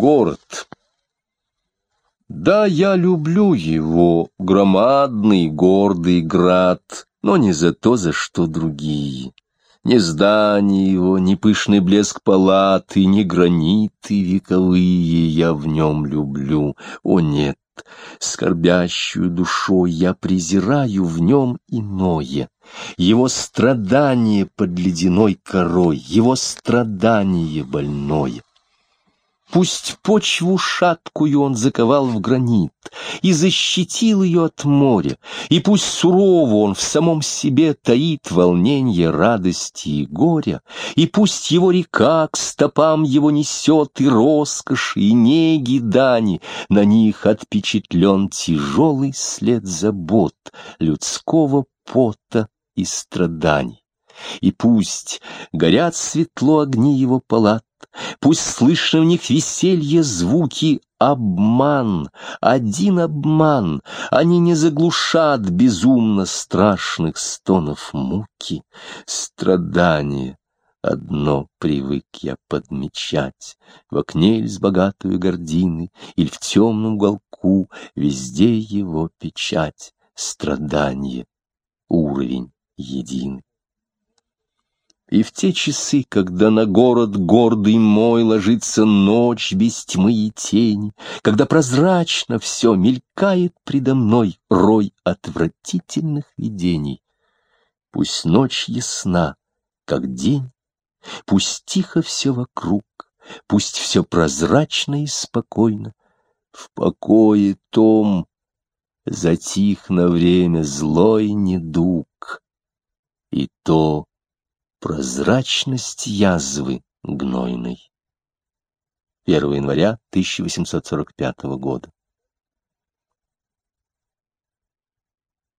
Город. Да, я люблю его, громадный, гордый град, но не за то, за что другие. Ни здание его, ни пышный блеск палаты, ни граниты вековые я в нем люблю. О, нет, скорбящую душой я презираю в нем иное. Его страдание под ледяной корой, его страдание больное. Пусть почву шаткую он заковал в гранит и защитил ее от моря, и пусть сурово он в самом себе таит волнение радости и горя, и пусть его река к стопам его несет и роскошь, и неги дани, на них отпечатлен тяжелый след забот, людского пота и страданий. И пусть горят светло огни его палат, Пусть слышно в них веселье, звуки, обман, один обман, Они не заглушат безумно страшных стонов муки, страдания. Одно привык я подмечать, В окне с богатую гордины, Или в темном уголку, Везде его печать, страдание, уровень единый. И в те часы, когда на город гордый мой ложится ночь без тьмы и тени, когда прозрачно все мелькает предо мной рой отвратительных видений, пусть ночь ясна, как день, пусть тихо все вокруг, пусть все прозрачно и спокойно, в покое том затих на время злой недуг, и то Прозрачность язвы гнойной. 1 января 1845 года.